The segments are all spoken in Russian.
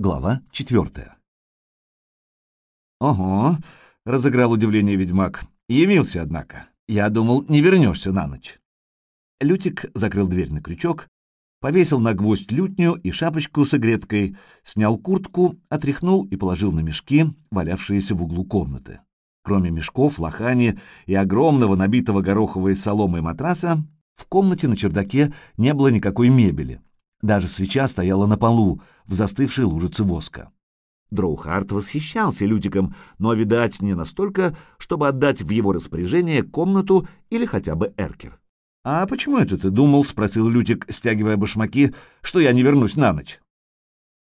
Глава четвертая. «Ого!» — разыграл удивление ведьмак. «Явился, однако. Я думал, не вернешься на ночь». Лютик закрыл дверь на крючок, повесил на гвоздь лютню и шапочку с игреткой, снял куртку, отряхнул и положил на мешки, валявшиеся в углу комнаты. Кроме мешков, лохани и огромного набитого гороховой соломой матраса, в комнате на чердаке не было никакой мебели — даже свеча стояла на полу, в застывшей лужице воска. Дроухард восхищался Лютиком, но, видать, не настолько, чтобы отдать в его распоряжение комнату или хотя бы эркер. «А почему это ты думал?» — спросил Лютик, стягивая башмаки, — «что я не вернусь на ночь».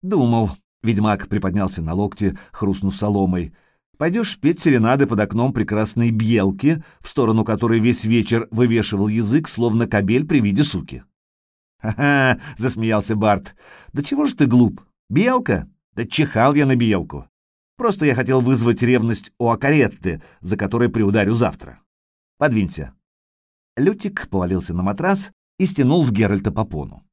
«Думал». Ведьмак приподнялся на локте, хрустнув соломой. «Пойдешь петь серенады под окном прекрасной бьелки, в сторону которой весь вечер вывешивал язык, словно кобель при виде суки». «Ха-ха!» — засмеялся Барт. «Да чего ж ты глуп? Белка? Да чихал я на белку. Просто я хотел вызвать ревность у Акаретты, за которой приударю завтра. Подвинься». Лютик повалился на матрас и стянул с Геральта попону.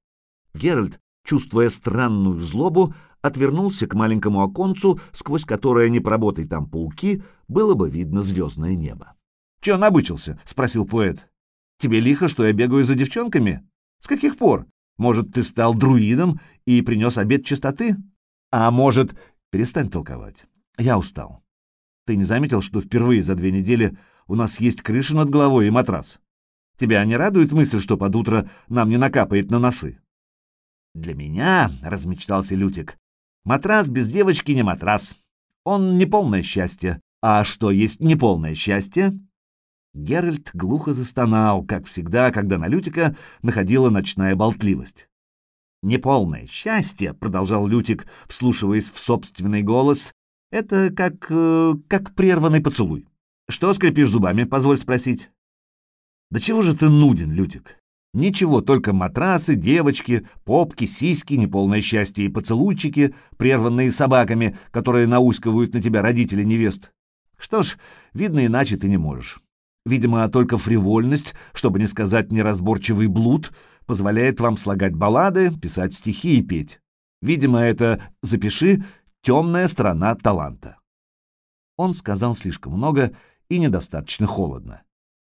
Геральт, чувствуя странную злобу, отвернулся к маленькому оконцу, сквозь которое, не поработай там пауки, было бы видно звездное небо. — Чё набычился? — спросил поэт. — Тебе лихо, что я бегаю за девчонками? С каких пор? Может, ты стал друидом и принес обед чистоты? А может... Перестань толковать. Я устал. Ты не заметил, что впервые за две недели у нас есть крыша над головой и матрас? Тебя не радует мысль, что под утро нам не накапает на носы? Для меня, — размечтался Лютик, — матрас без девочки не матрас. Он не полное счастье. А что есть неполное счастье? Геральт глухо застонал, как всегда, когда на Лютика находила ночная болтливость. «Неполное счастье», — продолжал Лютик, вслушиваясь в собственный голос, — «это как... Э, как прерванный поцелуй. Что скрипишь зубами, позволь спросить?» «Да чего же ты нуден, Лютик? Ничего, только матрасы, девочки, попки, сиськи, неполное счастье и поцелуйчики, прерванные собаками, которые науськивают на тебя родители невест. Что ж, видно, иначе ты не можешь. Видимо, только фривольность, чтобы не сказать неразборчивый блуд, позволяет вам слагать баллады, писать стихи и петь. Видимо, это, запиши, темная сторона таланта. Он сказал слишком много и недостаточно холодно.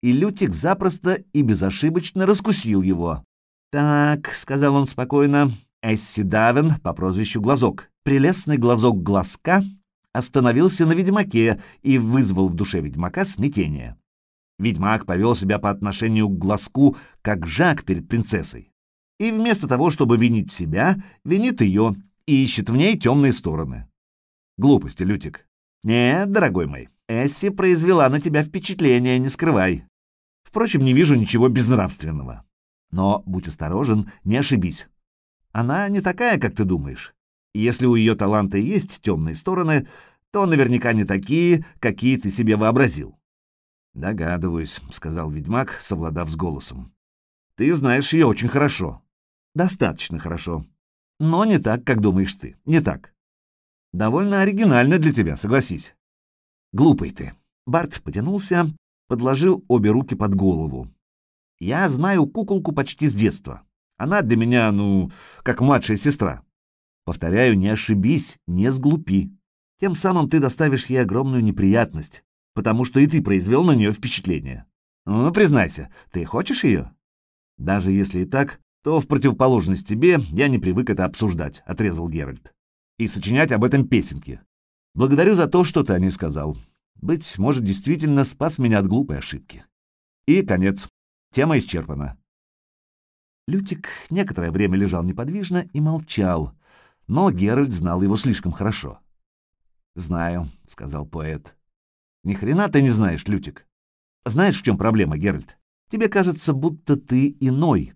И Лютик запросто и безошибочно раскусил его. «Так», — сказал он спокойно, — Эсси Давен по прозвищу Глазок. Прелестный глазок глазка остановился на ведьмаке и вызвал в душе ведьмака смятение. Ведьмак повел себя по отношению к глазку, как Жак перед принцессой. И вместо того, чтобы винить себя, винит ее и ищет в ней темные стороны. Глупости, Лютик. Нет, дорогой мой, Эсси произвела на тебя впечатление, не скрывай. Впрочем, не вижу ничего безнравственного. Но будь осторожен, не ошибись. Она не такая, как ты думаешь. Если у ее таланта есть темные стороны, то наверняка не такие, какие ты себе вообразил. «Догадываюсь», — сказал ведьмак, совладав с голосом. «Ты знаешь ее очень хорошо. Достаточно хорошо. Но не так, как думаешь ты. Не так. Довольно оригинально для тебя, согласись». «Глупый ты». Барт потянулся, подложил обе руки под голову. «Я знаю куколку почти с детства. Она для меня, ну, как младшая сестра. Повторяю, не ошибись, не сглупи. Тем самым ты доставишь ей огромную неприятность, потому что и ты произвел на нее впечатление. Ну, признайся, ты хочешь ее? Даже если и так, то в противоположность тебе я не привык это обсуждать, — отрезал Геральт. И сочинять об этом песенки. Благодарю за то, что ты о ней сказал. Быть может, действительно спас меня от глупой ошибки. И конец. Тема исчерпана. Лютик некоторое время лежал неподвижно и молчал, но Геральт знал его слишком хорошо. «Знаю», — сказал поэт. Ни хрена ты не знаешь, Лютик. Знаешь, в чем проблема, Геральт? Тебе кажется, будто ты иной.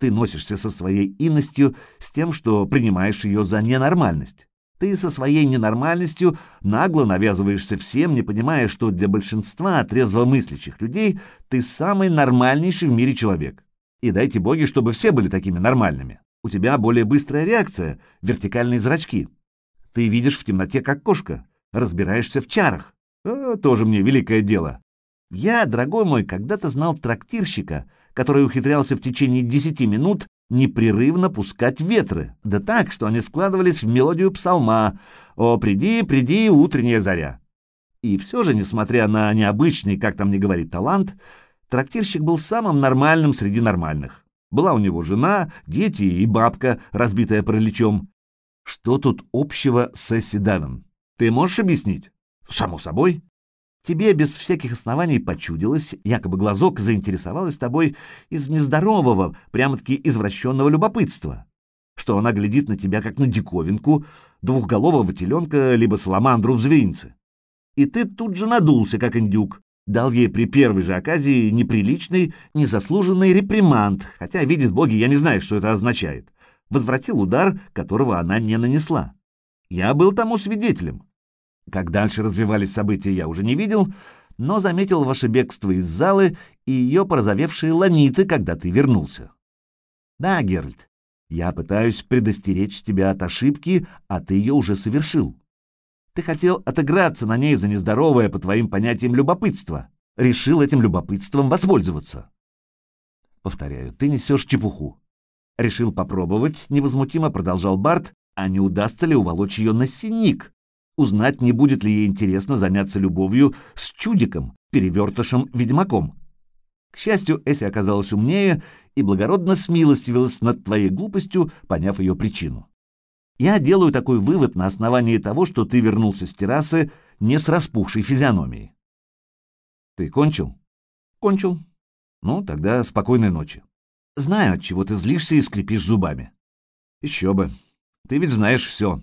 Ты носишься со своей инностью с тем, что принимаешь ее за ненормальность. Ты со своей ненормальностью нагло навязываешься всем, не понимая, что для большинства трезвомыслящих людей ты самый нормальнейший в мире человек. И дайте боги, чтобы все были такими нормальными. У тебя более быстрая реакция, вертикальные зрачки. Ты видишь в темноте, как кошка, разбираешься в чарах. Э, тоже мне великое дело. Я, дорогой мой, когда-то знал трактирщика, который ухитрялся в течение десяти минут непрерывно пускать ветры, да так, что они складывались в мелодию псалма «О, приди, приди, утренняя заря». И все же, несмотря на необычный, как там не говорит, талант, трактирщик был самым нормальным среди нормальных. Была у него жена, дети и бабка, разбитая параличом. Что тут общего с Эсси Давин? Ты можешь объяснить? Само собой. Тебе без всяких оснований почудилось, якобы глазок заинтересовалась тобой из нездорового, прямо-таки извращенного любопытства, что она глядит на тебя как на диковинку, двухголового теленка либо саламандру в зверинце. И ты тут же надулся, как индюк, дал ей при первой же оказии неприличный, незаслуженный реприманд, хотя, видит боги, я не знаю, что это означает. Возвратил удар, которого она не нанесла. Я был тому свидетелем. Как дальше развивались события, я уже не видел, но заметил ваше бегство из залы и ее порозовевшие ланиты, когда ты вернулся. Да, Геральт, я пытаюсь предостеречь тебя от ошибки, а ты ее уже совершил. Ты хотел отыграться на ней за нездоровое, по твоим понятиям, любопытство. Решил этим любопытством воспользоваться. Повторяю, ты несешь чепуху. Решил попробовать, невозмутимо продолжал Барт, а не удастся ли уволочь ее на синик, узнать, не будет ли ей интересно заняться любовью с чудиком, перевертышем-ведьмаком. К счастью, Эсси оказалась умнее и благородно смилостивилась над твоей глупостью, поняв ее причину. Я делаю такой вывод на основании того, что ты вернулся с террасы не с распухшей физиономией. Ты кончил? Кончил. Ну, тогда спокойной ночи. Знаю, от чего ты злишься и скрипишь зубами. Еще бы. Ты ведь знаешь все.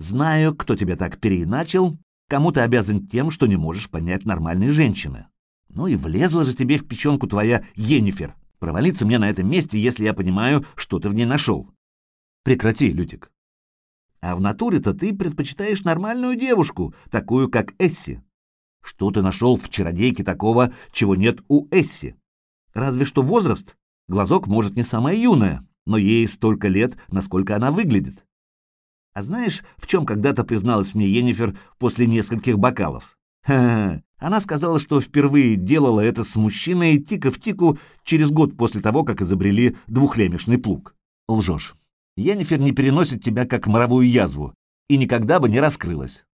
Знаю, кто тебя так переиначил, кому ты обязан тем, что не можешь понять нормальные женщины. Ну и влезла же тебе в печенку твоя Енифер. Провалиться мне на этом месте, если я понимаю, что ты в ней нашел. Прекрати, Лютик. А в натуре-то ты предпочитаешь нормальную девушку, такую, как Эсси. Что ты нашел в чародейке такого, чего нет у Эсси? Разве что возраст. Глазок, может, не самая юная, но ей столько лет, насколько она выглядит. А знаешь, в чем когда-то призналась мне Енифер после нескольких бокалов? Ха -ха. Она сказала, что впервые делала это с мужчиной тика в тику через год после того, как изобрели двухлемешный плуг. Лжешь. Енифер не переносит тебя как моровую язву и никогда бы не раскрылась.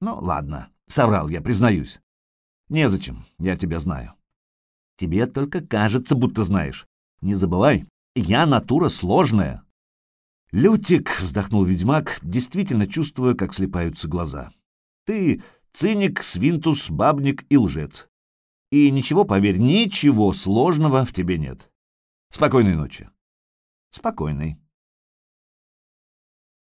Ну, ладно, соврал я, признаюсь. Незачем, я тебя знаю. Тебе только кажется, будто знаешь. Не забывай, я натура сложная. «Лютик!» — вздохнул ведьмак, действительно чувствуя, как слепаются глаза. «Ты циник, свинтус, бабник и лжец. И ничего, поверь, ничего сложного в тебе нет. Спокойной ночи». «Спокойной».